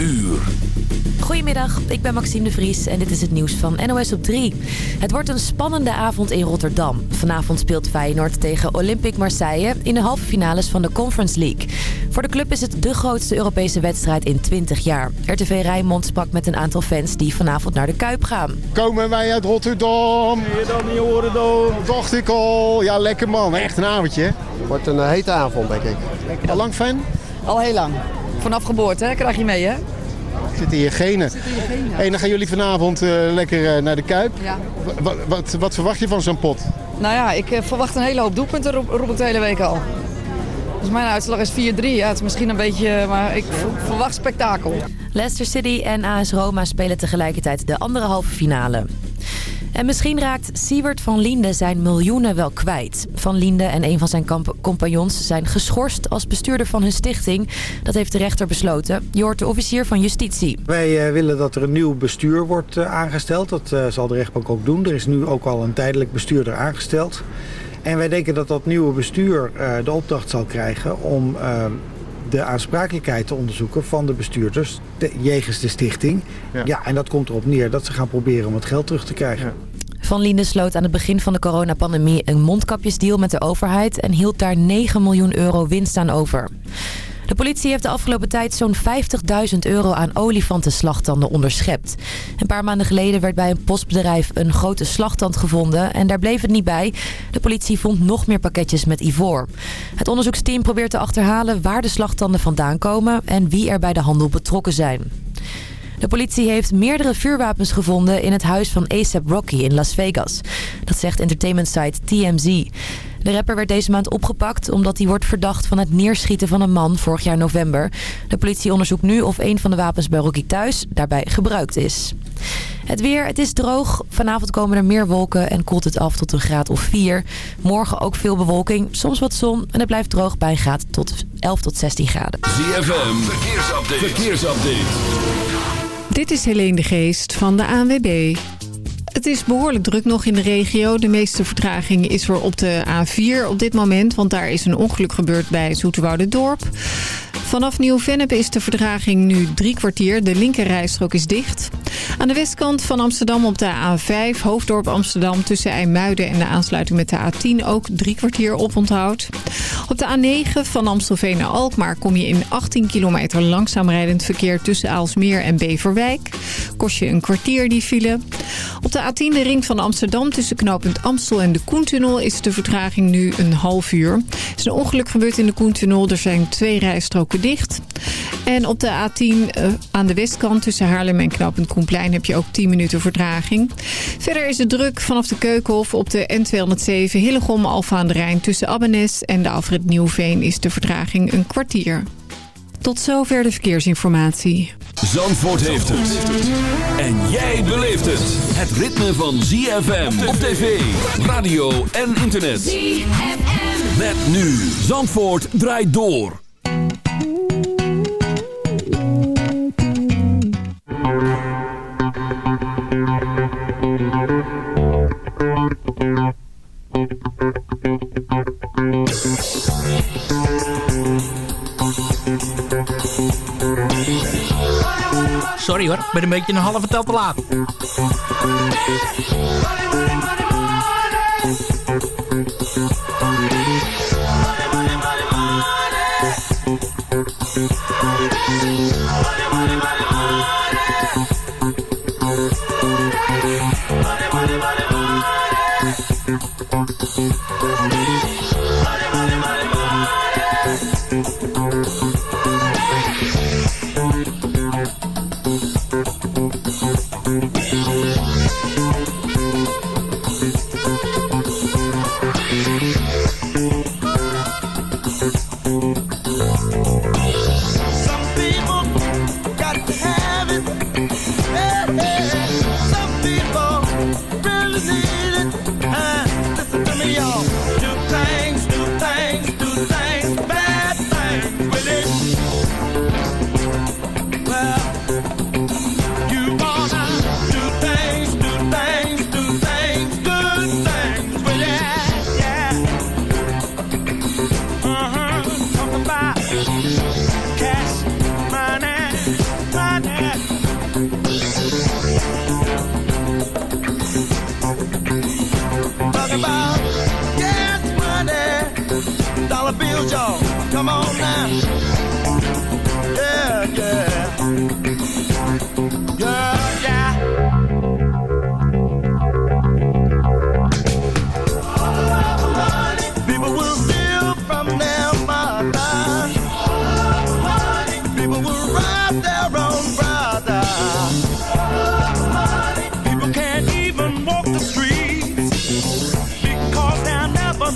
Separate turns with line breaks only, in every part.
uur.
Goedemiddag, ik ben Maxime de Vries en dit is het nieuws van NOS op 3. Het wordt een spannende avond in Rotterdam. Vanavond speelt Feyenoord tegen Olympique Marseille in de halve finales van de Conference League. Voor de club is het de grootste Europese wedstrijd in 20 jaar. RTV Rijnmond sprak met een aantal fans die vanavond naar de Kuip gaan.
Komen wij uit Rotterdam?
Je dan niet horen dan.
Dacht ik al. Ja, lekker man. Echt een avondje. hè?
Wordt een hete avond, denk ik.
Al lang fan?
Al heel lang. Vanaf geboorte, hè? krijg je mee, hè?
Zit in je genen. Hey, dan gaan jullie vanavond eh, lekker eh, naar de Kuip.
Ja.
Wat, wat, wat verwacht je van zo'n pot?
Nou ja, ik eh, verwacht een hele hoop doelpunten, roep, roep ik de hele week al. Dus mijn uitslag is 4-3. Ja, het is misschien een beetje, maar ik verwacht spektakel.
Leicester City en AS Roma spelen tegelijkertijd de andere halve finale. En misschien raakt Siewert van Liende zijn miljoenen wel kwijt. Van Liende en een van zijn compagnons zijn geschorst als bestuurder van hun stichting. Dat heeft de rechter besloten. Je hoort de officier van justitie.
Wij eh, willen dat er een nieuw bestuur wordt eh, aangesteld. Dat eh, zal de rechtbank ook doen. Er is nu ook al een tijdelijk bestuurder aangesteld. En wij denken dat dat nieuwe bestuur eh, de opdracht zal krijgen om eh, de aansprakelijkheid te onderzoeken van de bestuurders te- jegens de stichting.
Ja.
Ja. en dat komt erop neer dat ze gaan proberen om het geld terug te krijgen.
Van Liende sloot aan het begin van de coronapandemie een mondkapjesdeal met de overheid... en hield daar 9 miljoen euro winst aan over. De politie heeft de afgelopen tijd zo'n 50.000 euro aan olifantenslagtanden onderschept. Een paar maanden geleden werd bij een postbedrijf een grote slagtand gevonden en daar bleef het niet bij. De politie vond nog meer pakketjes met ivoor. Het onderzoeksteam probeert te achterhalen waar de slagtanden vandaan komen en wie er bij de handel betrokken zijn. De politie heeft meerdere vuurwapens gevonden in het huis van ASAP Rocky in Las Vegas. Dat zegt entertainment site TMZ. De rapper werd deze maand opgepakt omdat hij wordt verdacht van het neerschieten van een man vorig jaar november. De politie onderzoekt nu of een van de wapens bij Rocky thuis daarbij gebruikt is. Het weer, het is droog. Vanavond komen er meer wolken en koelt het af tot een graad of 4. Morgen ook veel bewolking, soms wat zon en het blijft droog bij een graad tot 11 tot 16 graden.
ZFM, verkeersupdate. verkeersupdate.
Dit is Helene de Geest van de ANWB. Het is behoorlijk druk nog in de regio. De meeste vertraging is er op de A4 op dit moment... want daar is een ongeluk gebeurd bij Dorp. Vanaf Nieuw-Vennep is de vertraging nu drie kwartier. De linkerrijstrook is dicht. Aan de westkant van Amsterdam op de A5, Hoofddorp Amsterdam... tussen IJmuiden en de aansluiting met de A10 ook drie kwartier oponthoud. Op de A9 van Amstelveen naar Alkmaar kom je in 18 kilometer langzaam rijdend verkeer... tussen Aalsmeer en Beverwijk. Kost je een kwartier die file. Op de A10 de ring van Amsterdam tussen knooppunt Amstel en de Koentunnel... is de vertraging nu een half uur. Er is een ongeluk gebeurd in de Koentunnel. Er zijn twee rijstroken dicht. En op de A10 eh, aan de westkant tussen Haarlem en knooppunt Koenplein... heb je ook 10 minuten vertraging. Verder is het druk vanaf de Keukenhof op de N207 Hillegom Alfa aan de Rijn... tussen Abbenes en de Alfred Nieuwveen is de vertraging een kwartier. Tot zover de verkeersinformatie.
Zandvoort heeft het. En jij beleeft het. Het ritme van ZFM op tv, radio en internet. ZFM. Met nu. Zandvoort draait door.
Sorry hoor, ben een beetje een halve tel te laat.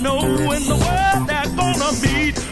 Know in the world they're gonna meet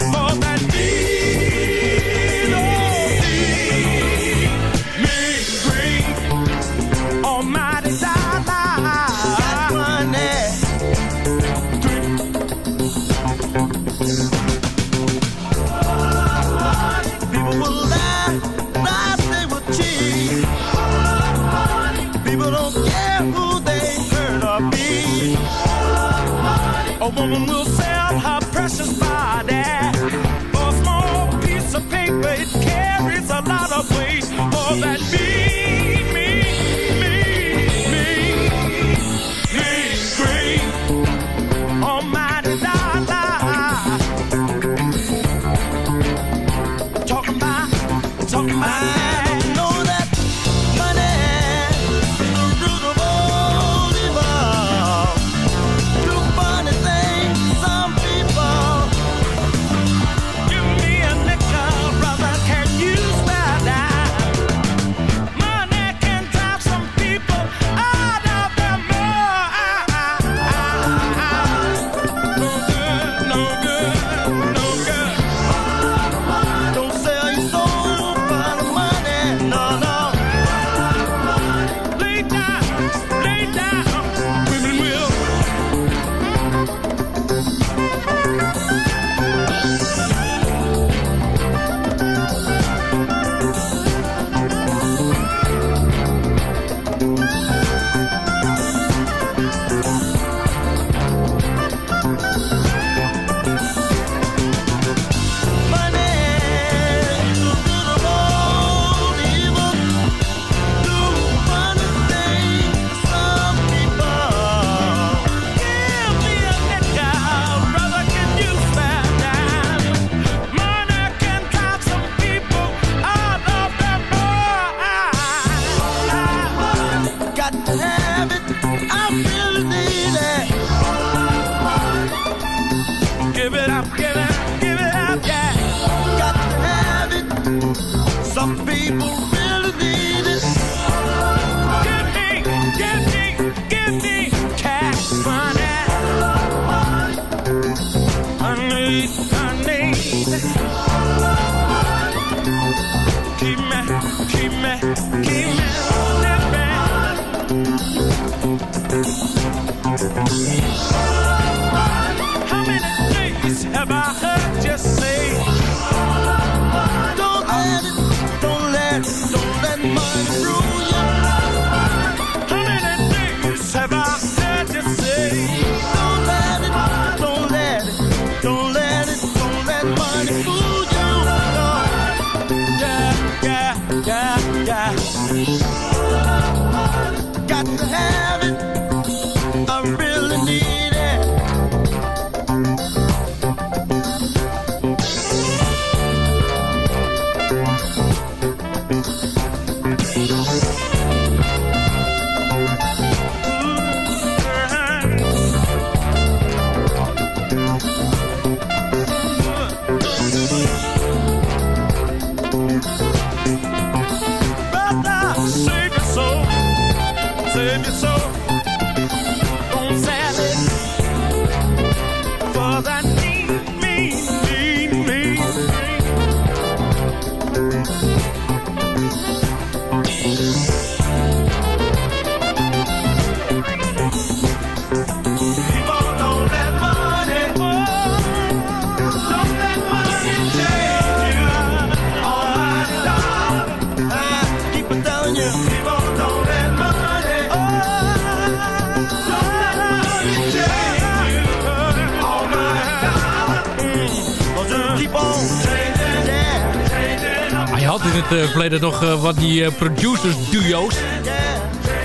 verleden nog eh, wat die eh, producers duo's.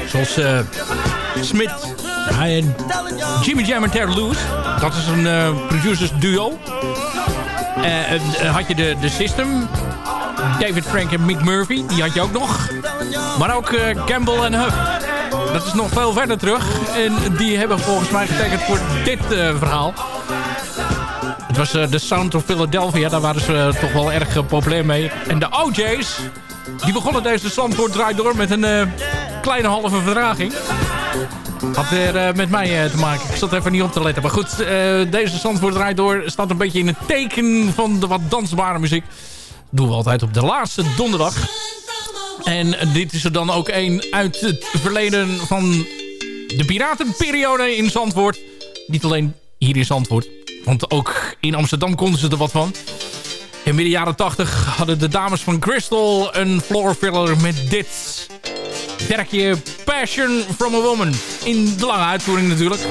Zoals eh Smith en Jimmy Jam en Terry Lewis. Dat is een producers duo.
Had je de, de System. David Frank en Mick Murphy. Die had je ook nog. Maar ook Campbell en Huff. Dat is nog veel verder terug. En die hebben volgens mij getekend voor dit verhaal. Het was eh, de Sound of Philadelphia. Daar waren ze eh, toch wel erg eh, populair mee. En de OJ's, die begonnen deze Zandvoort draait door met een eh, kleine halve vertraging. Had weer eh, met mij eh, te maken. Ik zat even niet op te letten. Maar goed, eh, deze Zandvoort draait door staat een beetje in het teken van de wat dansbare muziek. doen we altijd op de laatste donderdag. En dit is er dan ook een uit het verleden van de piratenperiode in Zandvoort. Niet alleen hier in Zandvoort. Want ook in Amsterdam konden ze er wat van. In midden jaren 80 hadden de dames van Crystal een floor filler met dit werkje Passion from a Woman. In de lange uitvoering natuurlijk.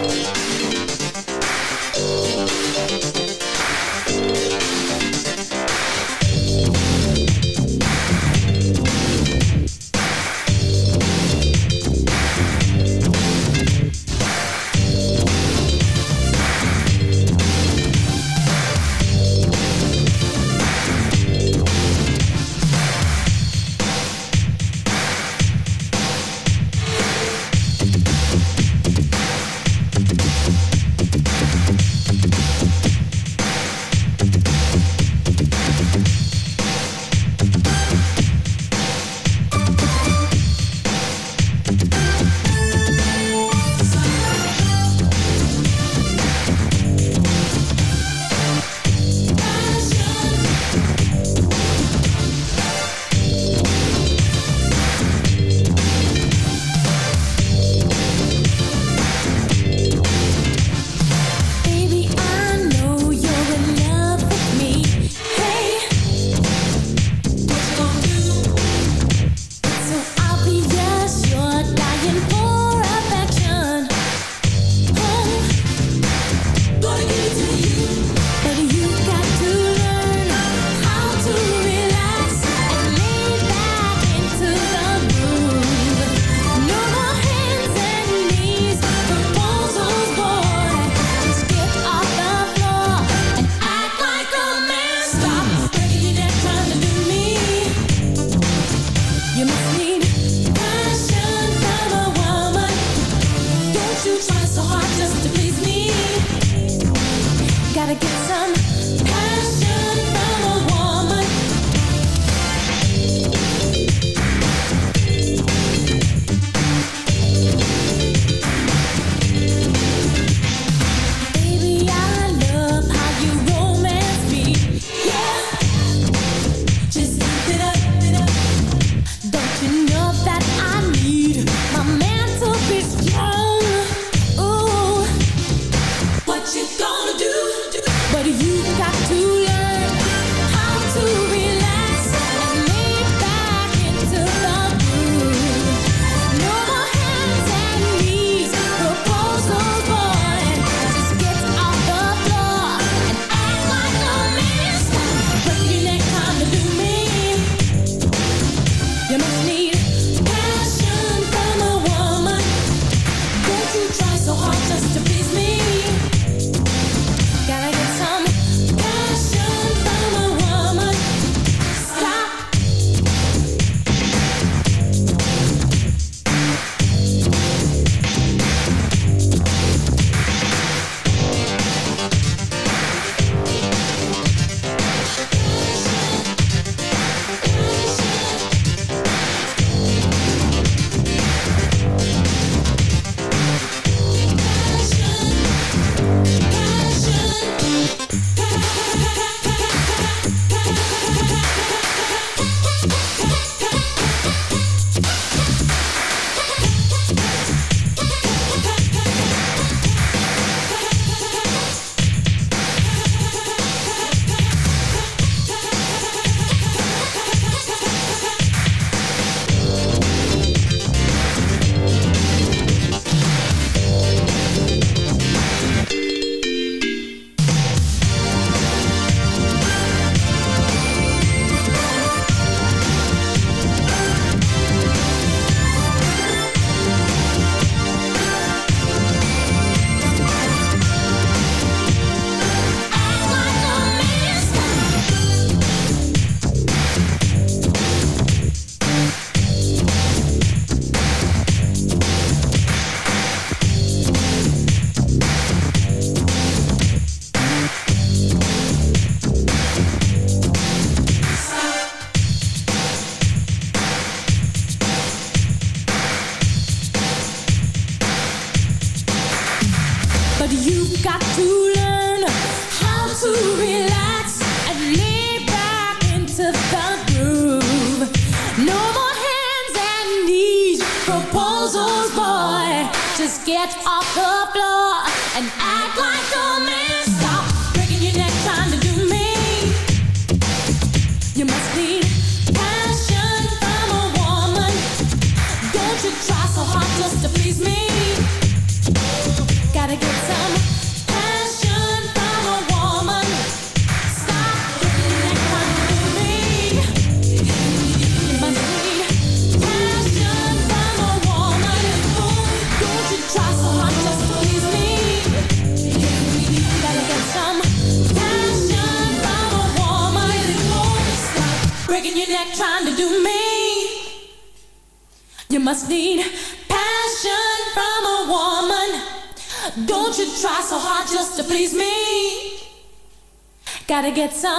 Get
some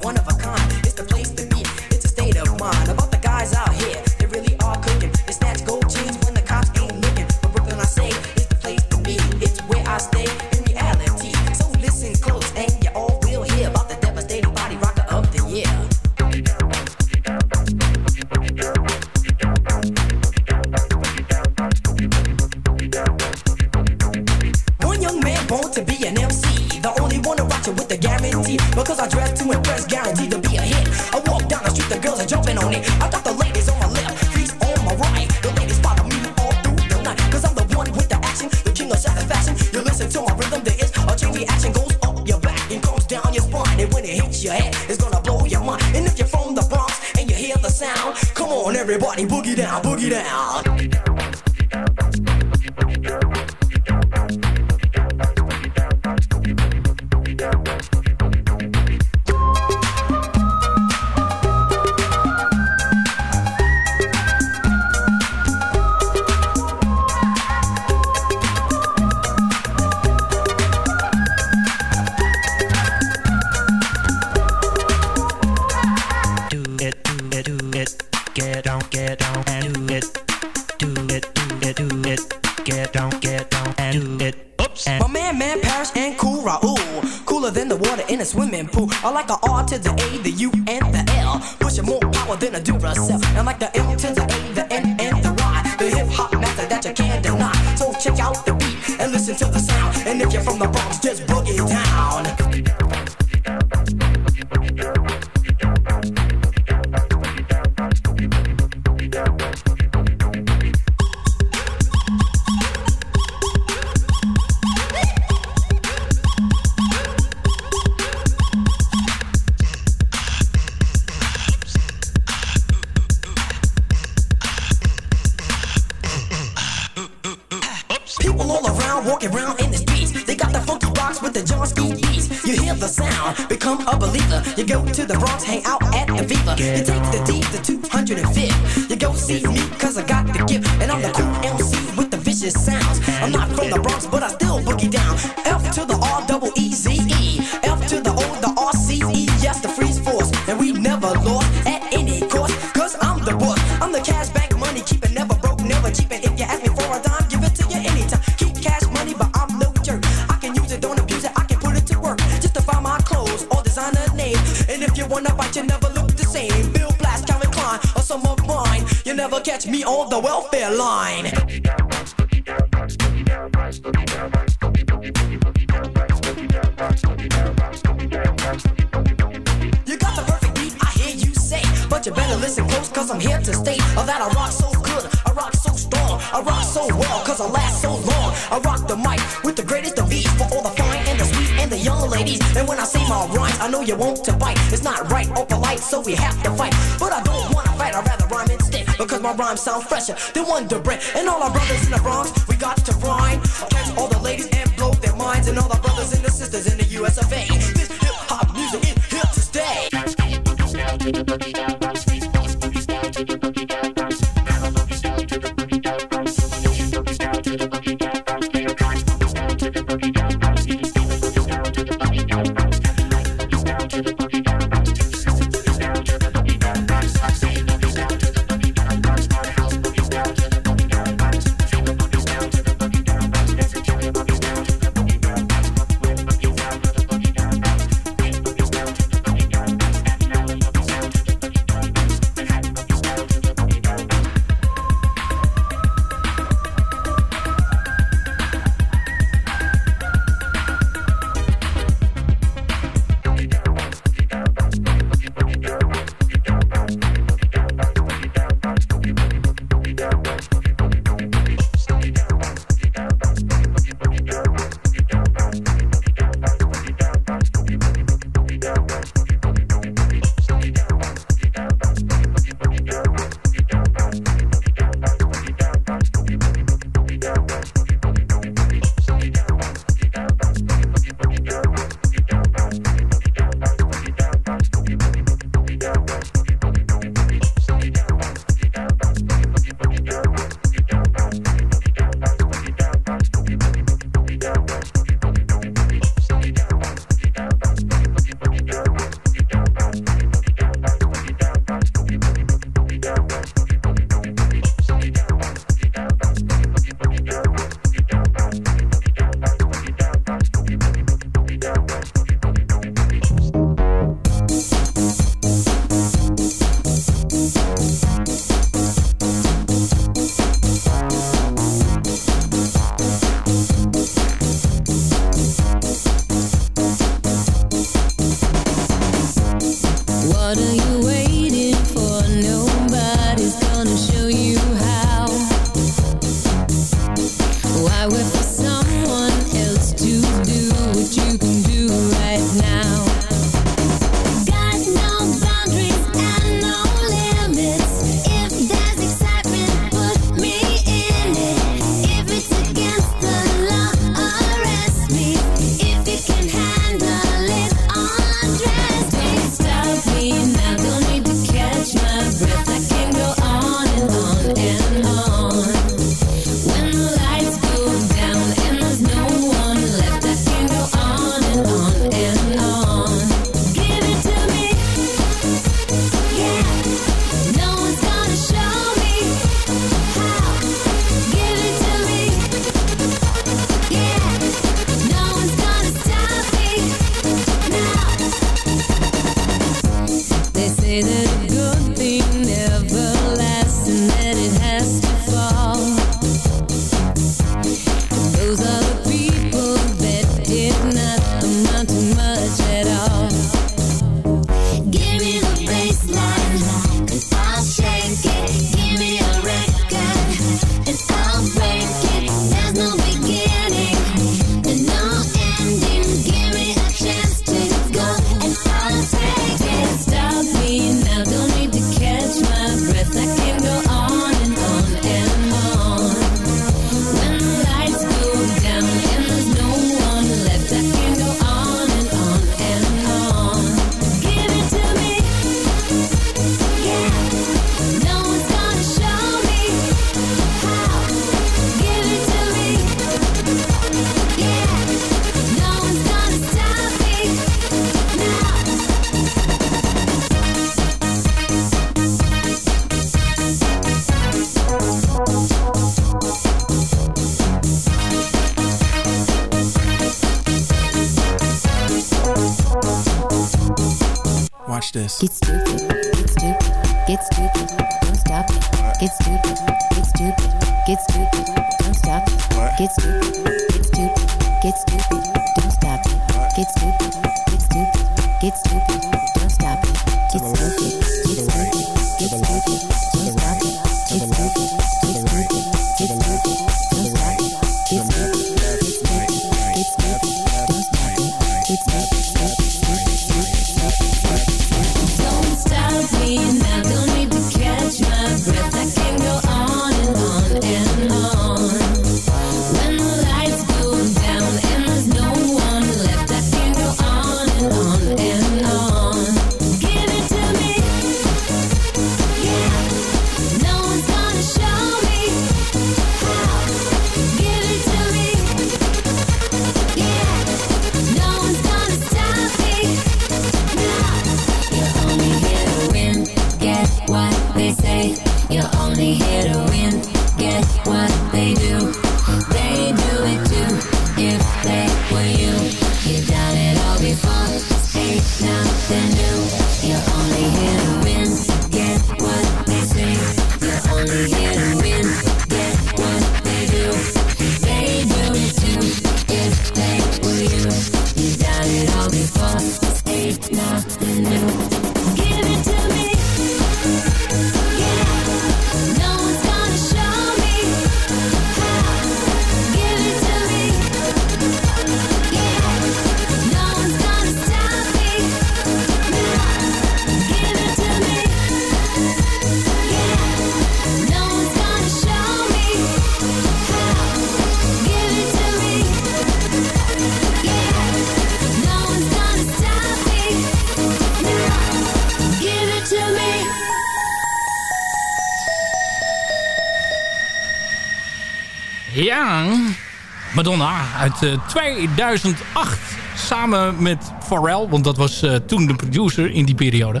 Madonna uit eh, 2008 samen met Pharrell. Want dat was eh, toen de producer in die periode.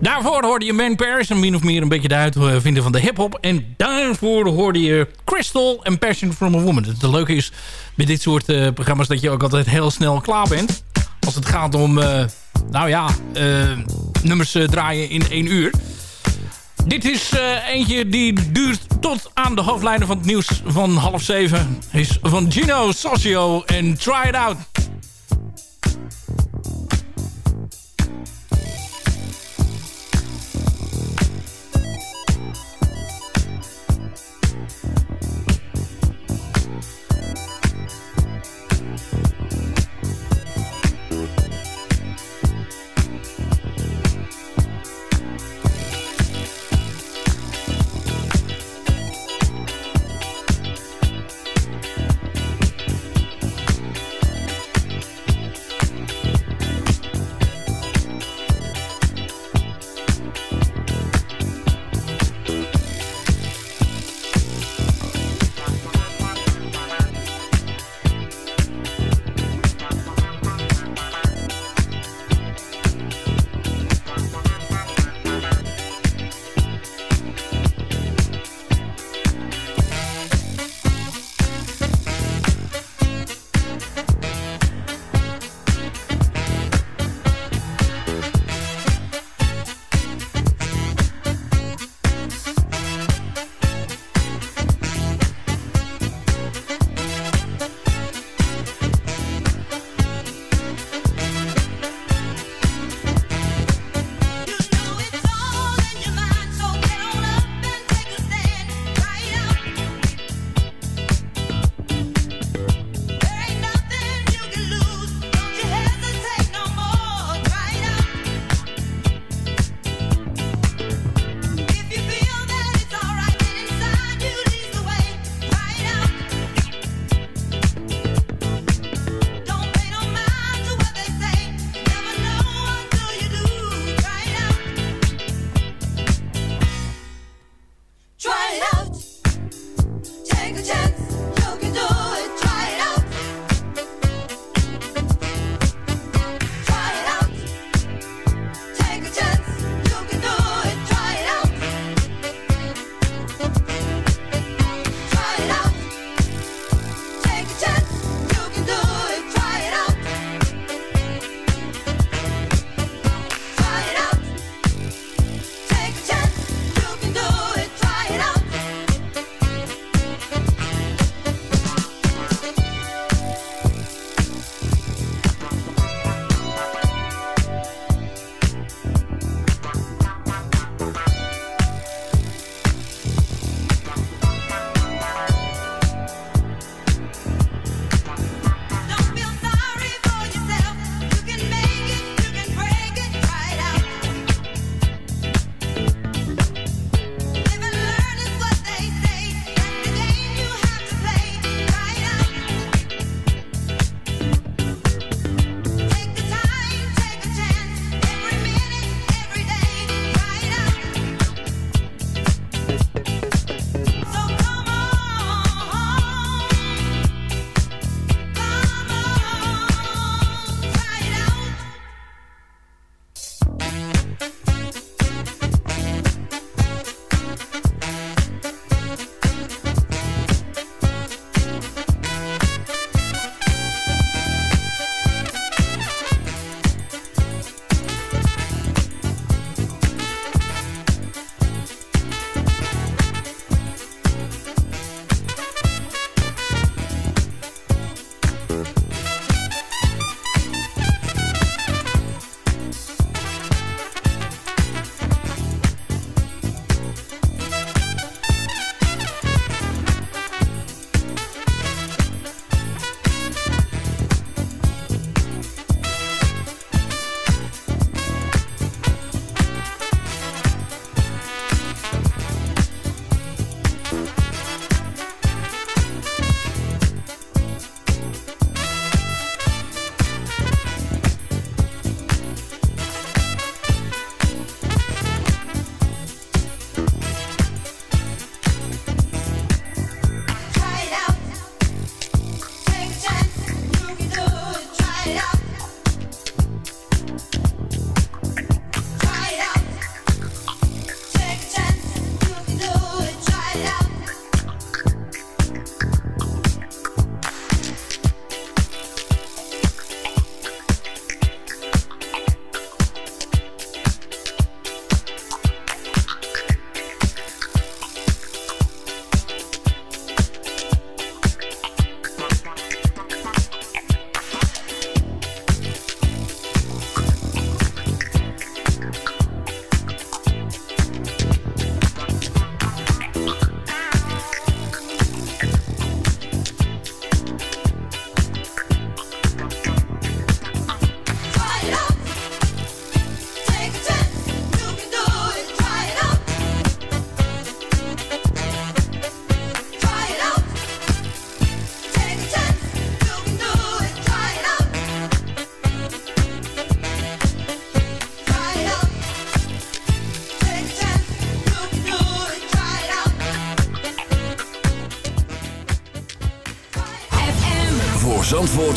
Daarvoor hoorde je Man Paris, en min of meer een beetje de uitvinden van de hip-hop. En daarvoor hoorde je Crystal en Passion from a Woman. Het leuke is met dit soort eh, programma's dat je ook altijd heel snel klaar bent. Als het gaat om, nou ja, nummers draaien in één uur. Dit is eh, eentje die duurt tot aan de hoofdlijnen van het nieuws van half zeven. Is van Gino Socio en Try It Out.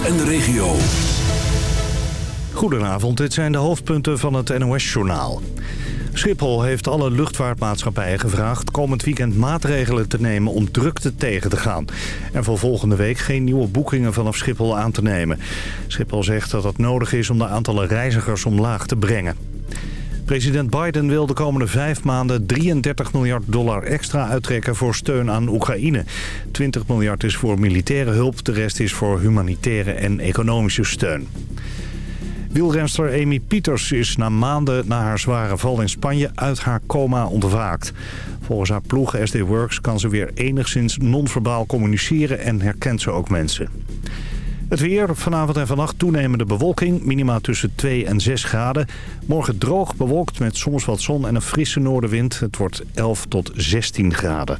En de regio.
Goedenavond, dit zijn de hoofdpunten van het NOS-journaal. Schiphol heeft alle luchtvaartmaatschappijen gevraagd komend weekend maatregelen te nemen om drukte tegen te gaan. En voor volgende week geen nieuwe boekingen vanaf Schiphol aan te nemen. Schiphol zegt dat het nodig is om de aantallen reizigers omlaag te brengen. President Biden wil de komende vijf maanden 33 miljard dollar extra uittrekken voor steun aan Oekraïne. 20 miljard is voor militaire hulp, de rest is voor humanitaire en economische steun. Wielrenster Amy Pieters is na maanden na haar zware val in Spanje uit haar coma ontwaakt. Volgens haar ploeg SD Works kan ze weer enigszins non-verbaal communiceren en herkent ze ook mensen. Het weer, vanavond en vannacht toenemende bewolking, minima tussen 2 en 6 graden. Morgen droog, bewolkt met soms wat zon en een frisse noordenwind. Het wordt 11 tot 16 graden.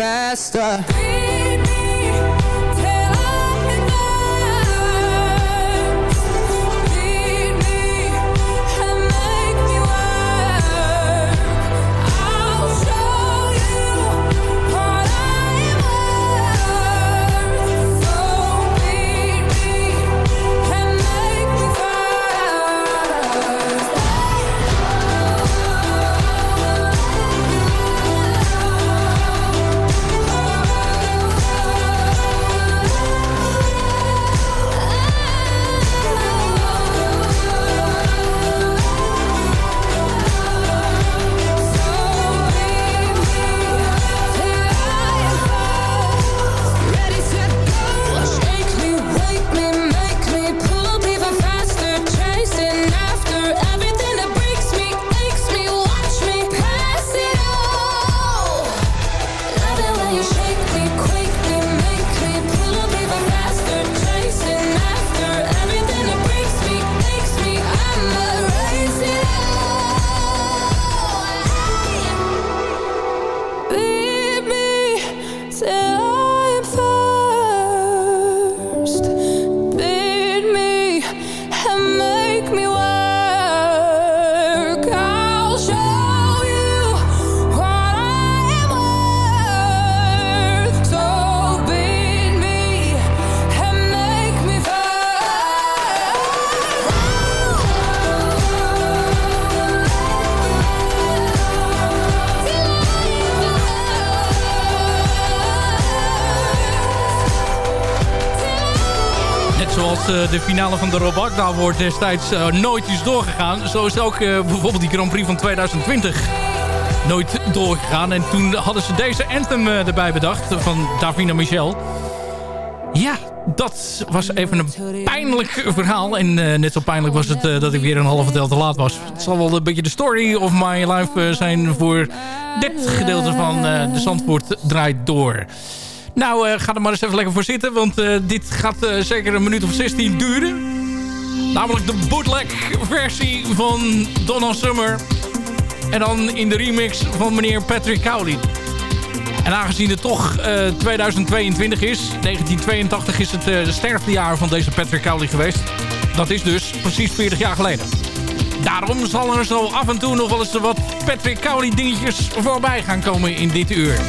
faster.
De Rob Agda Award destijds eh, nooit is doorgegaan. Zo is ook eh, bijvoorbeeld die Grand Prix van 2020 nooit doorgegaan. En toen hadden ze deze anthem eh, erbij bedacht van Davina Michel. Ja, dat was even een pijnlijk verhaal. En net zo pijnlijk was het dat ik weer een halve tel te laat was. Het zal wel een beetje de story of my life zijn voor dit gedeelte van de Zandvoort draait door. Nou, ga er maar eens even lekker voor zitten. Want dit gaat zeker een minuut of 16 duren. Namelijk de bootleg versie van Donna Summer. En dan in de remix van meneer Patrick Cowley. En aangezien het toch eh, 2022 is... 1982 is het uh, sterftejaar van deze Patrick Cowley geweest. Dat is dus precies 40 jaar geleden. Daarom zal er zo af en toe nog wel eens wat Patrick Cowley dingetjes voorbij gaan komen in dit uur.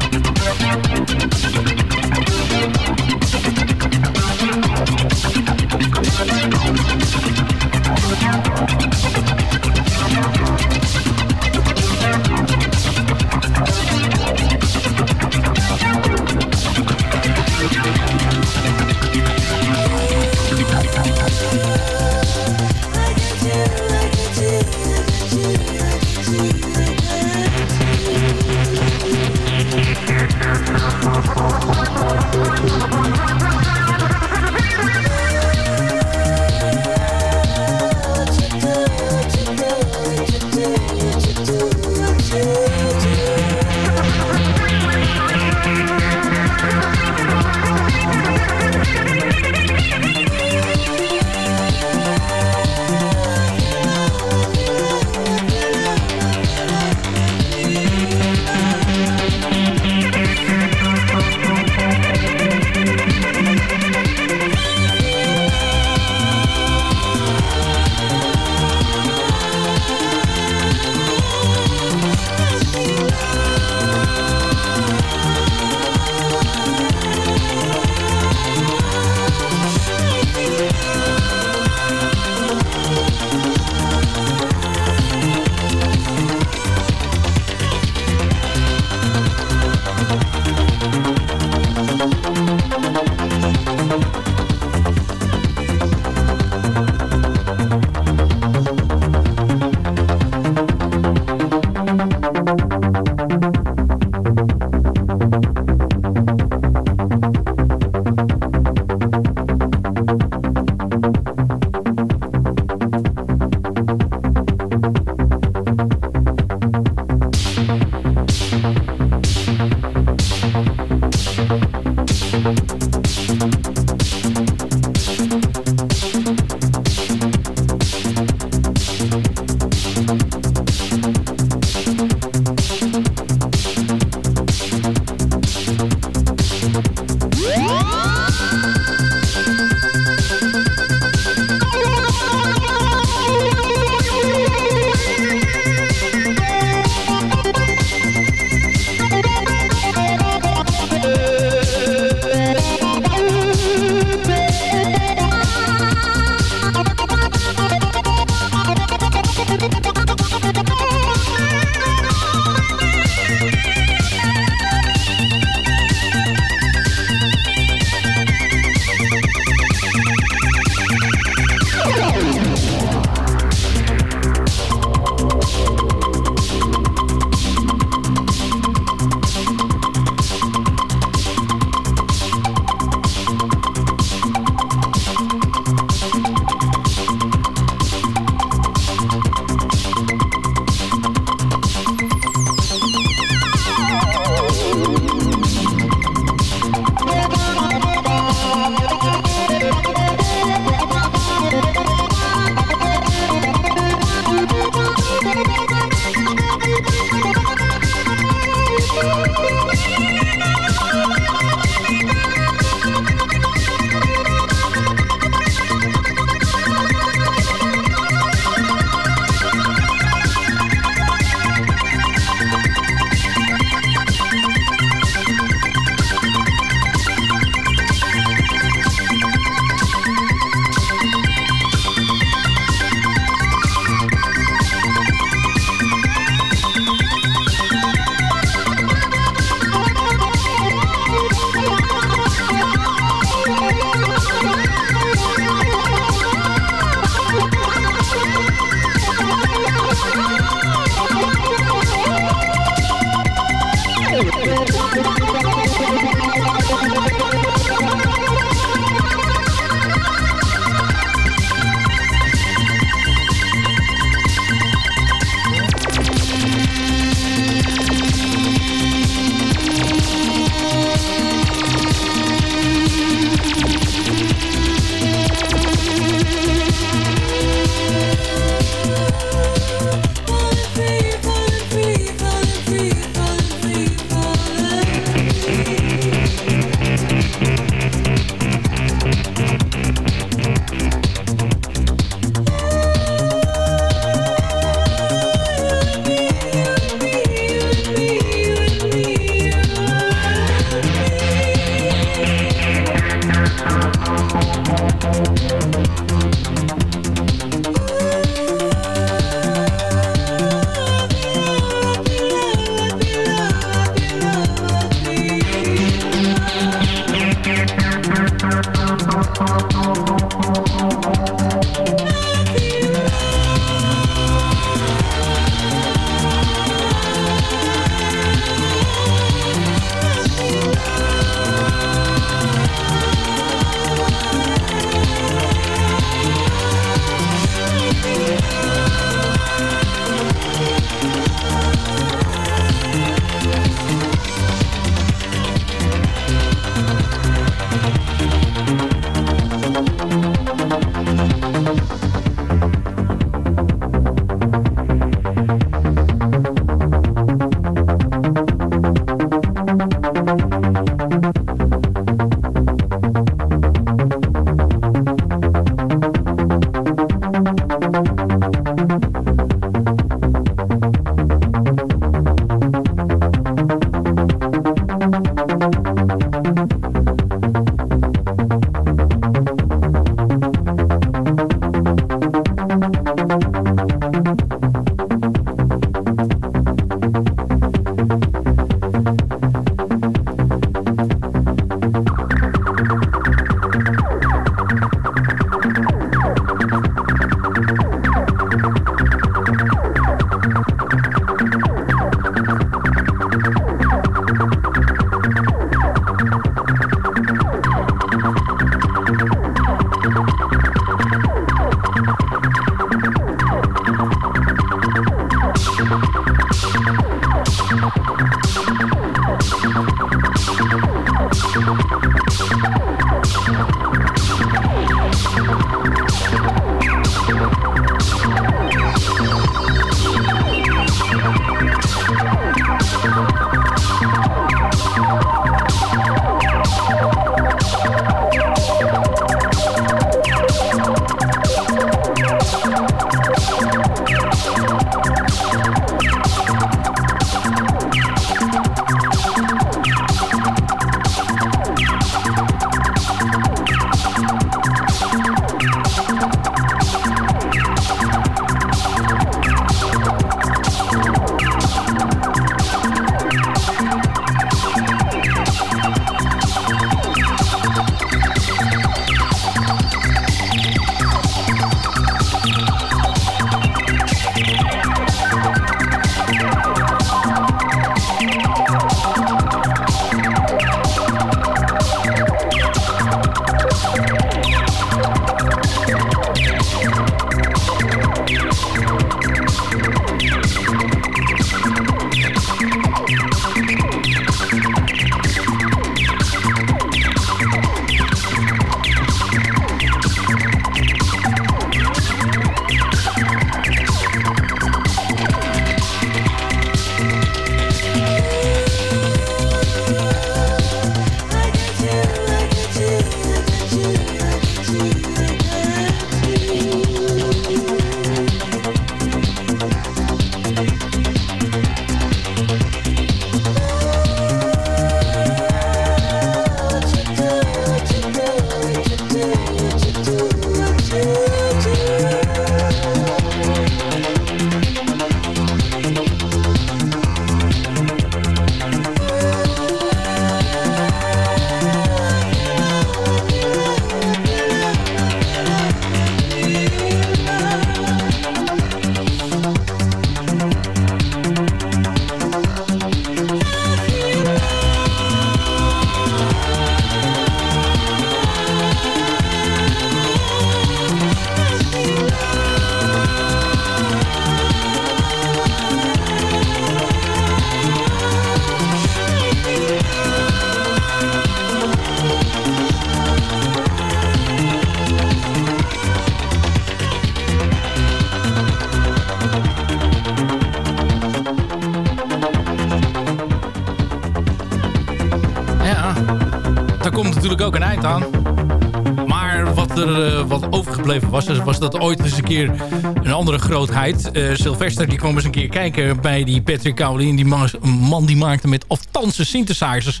was... Dus was dat ooit eens een keer een andere grootheid. Uh, Sylvester die kwam eens een keer kijken bij die Patrick Cowley. die man, die maakte met aftansen synthesizers.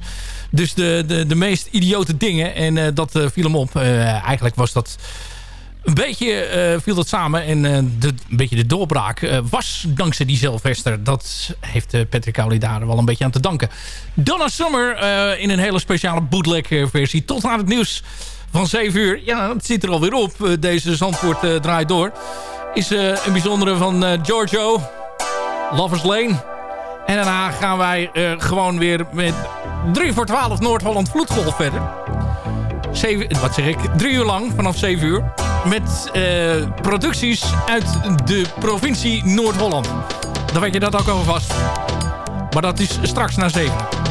Dus de, de, de meest idiote dingen. En eh, dat eh, viel hem op. eigenlijk was dat...
Een beetje viel dat samen en een beetje de doorbraak was dankzij die Sylvester. Dat heeft Patrick Cowley daar wel een beetje aan te danken. Donna Summer in een hele speciale bootleg versie. Tot aan het nieuws van 7 uur. Ja, het zit er alweer op. Eh, deze Zandvoort uh, draait door. Is uh, een bijzondere van uh, Giorgio. Lovers Lane. En daarna gaan wij gewoon weer met 3 voor 12 Noord-Holland Vloedgolf verder. 7, wat zeg ik? 3 uur lang, vanaf 7 uur. Met producties uit de provincie Noord-Holland. Dan weet je dat ook alvast. Maar dat is straks na 7.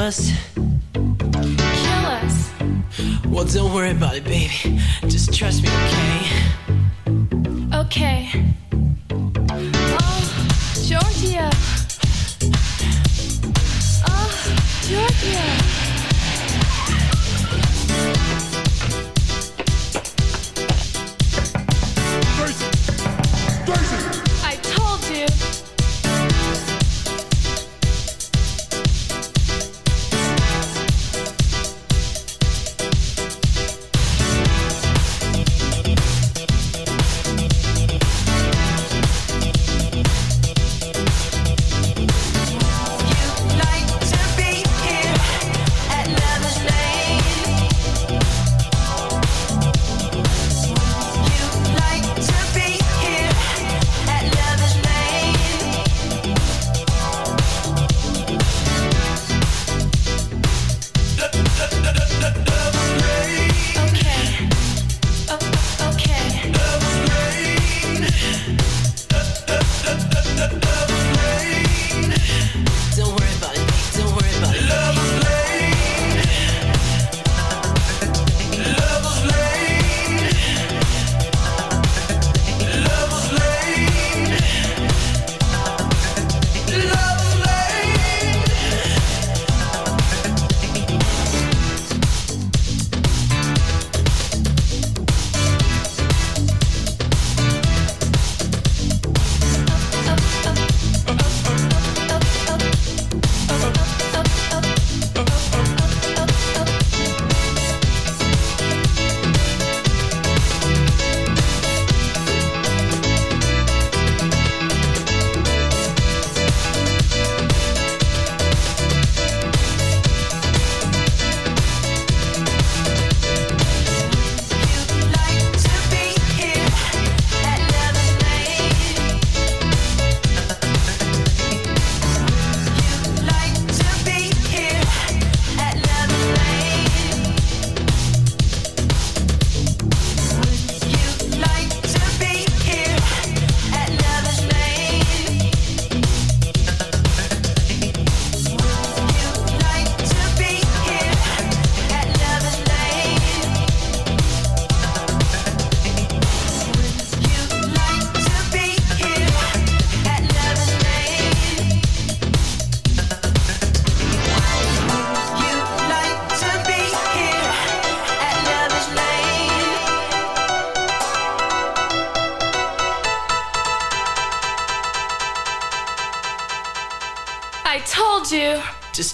kill us?
Kill us. Well, don't worry about it, baby. Just trust me, okay?
Okay.